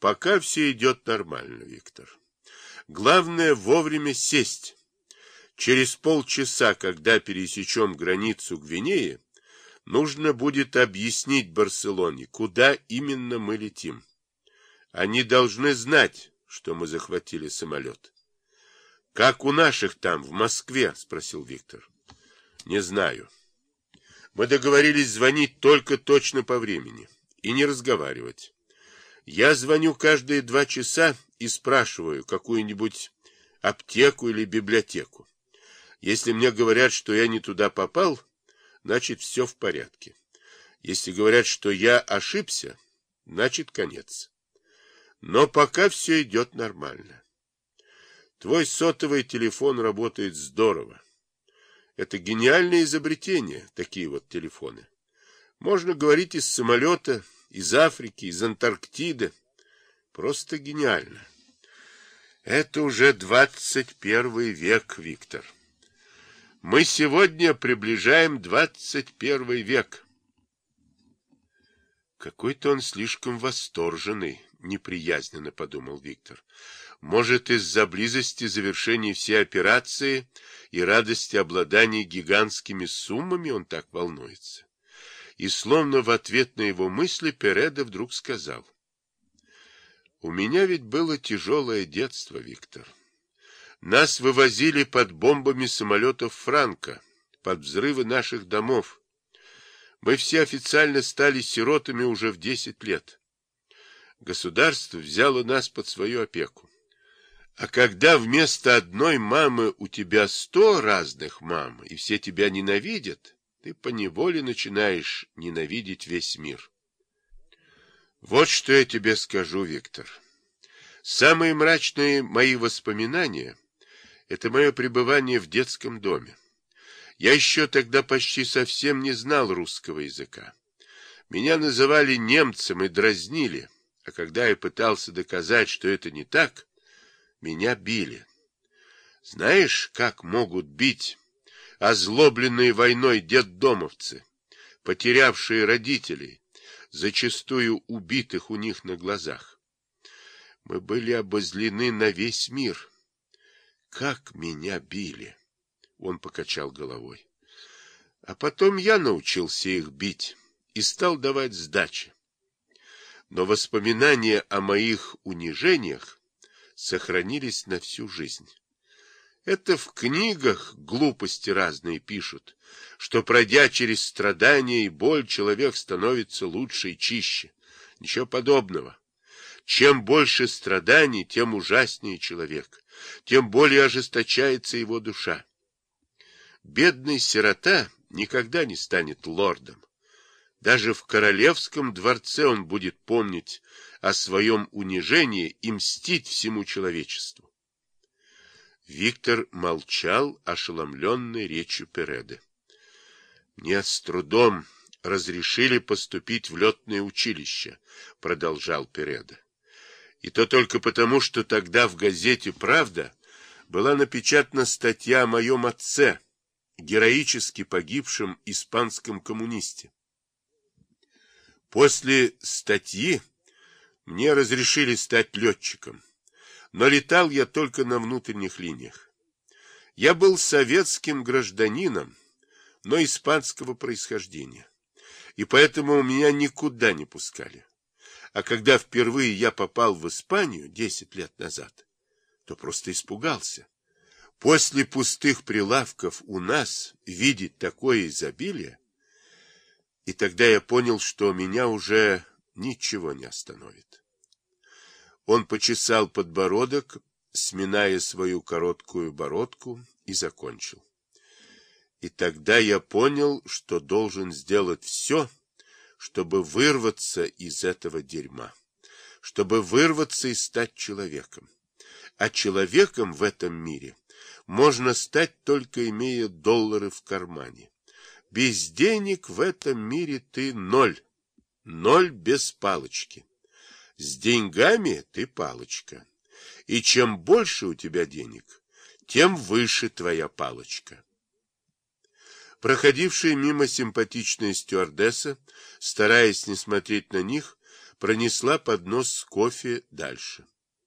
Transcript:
Пока все идет нормально, Виктор. Главное вовремя сесть. Через полчаса, когда пересечем границу Гвинеи, нужно будет объяснить Барселоне, куда именно мы летим. Они должны знать, что мы захватили самолет. — Как у наших там, в Москве? — спросил Виктор. — Не знаю. Мы договорились звонить только точно по времени и не разговаривать. Я звоню каждые два часа и спрашиваю какую-нибудь аптеку или библиотеку. Если мне говорят, что я не туда попал, значит, все в порядке. Если говорят, что я ошибся, значит, конец. Но пока все идет нормально. Твой сотовый телефон работает здорово. Это гениальное изобретение, такие вот телефоны. Можно говорить из самолета, из Африки, из Антарктиды. Просто гениально. Это уже 21 век, Виктор. Мы сегодня приближаем 21 век. Какой-то он слишком восторженный, неприязненно подумал Виктор. Может, из-за близости завершения всей операции и радости обладания гигантскими суммами он так волнуется? И словно в ответ на его мысли Переда вдруг сказал. У меня ведь было тяжелое детство, Виктор. Нас вывозили под бомбами самолетов Франка, под взрывы наших домов. Мы все официально стали сиротами уже в десять лет. Государство взяло нас под свою опеку. А когда вместо одной мамы у тебя сто разных мам, и все тебя ненавидят, ты поневоле начинаешь ненавидеть весь мир. Вот что я тебе скажу, Виктор. Самые мрачные мои воспоминания — это мое пребывание в детском доме. Я еще тогда почти совсем не знал русского языка. Меня называли немцем и дразнили, а когда я пытался доказать, что это не так, меня били. Знаешь, как могут бить озлобленные войной детдомовцы, потерявшие родителей, зачастую убитых у них на глазах? Мы были обозлены на весь мир. Как меня били! Он покачал головой. А потом я научился их бить и стал давать сдачи. Но воспоминания о моих унижениях сохранились на всю жизнь. Это в книгах глупости разные пишут, что, пройдя через страдания и боль, человек становится лучше и чище. Ничего подобного. Чем больше страданий, тем ужаснее человек, тем более ожесточается его душа. Бедный сирота никогда не станет лордом. Даже в королевском дворце он будет помнить о своем унижении и мстить всему человечеству. Виктор молчал, ошеломленный речью Переды. Мне с трудом разрешили поступить в летное училище, продолжал Переда. И то только потому, что тогда в газете «Правда» была напечатана статья о моем отце, героически погибшем испанском коммунисте. После статьи мне разрешили стать летчиком, но летал я только на внутренних линиях. Я был советским гражданином, но испанского происхождения, и поэтому меня никуда не пускали. А когда впервые я попал в Испанию десять лет назад, то просто испугался. После пустых прилавков у нас видеть такое изобилие, и тогда я понял, что меня уже ничего не остановит. Он почесал подбородок, сминая свою короткую бородку, и закончил. И тогда я понял, что должен сделать все, чтобы вырваться из этого дерьма, чтобы вырваться и стать человеком. А человеком в этом мире можно стать только имея доллары в кармане. Без денег в этом мире ты ноль, ноль без палочки. С деньгами ты палочка. И чем больше у тебя денег, тем выше твоя палочка. Проходившая мимо симпатичная стюардесса, стараясь не смотреть на них, пронесла поднос с кофе дальше.